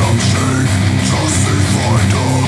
Mądrzej czasy wojna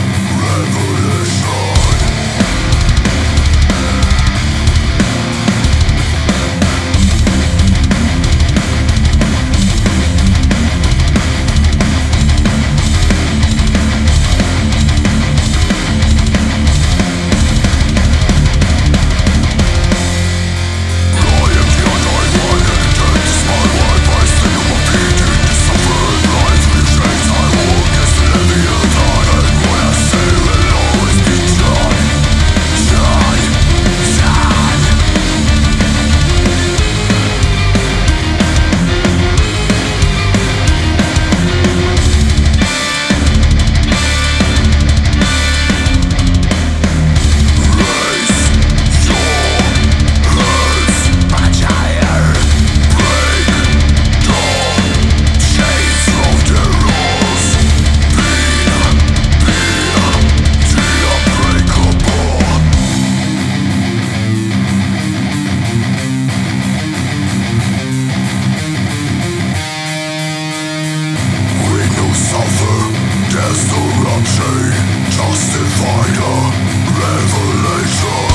Raczej Justified a revelation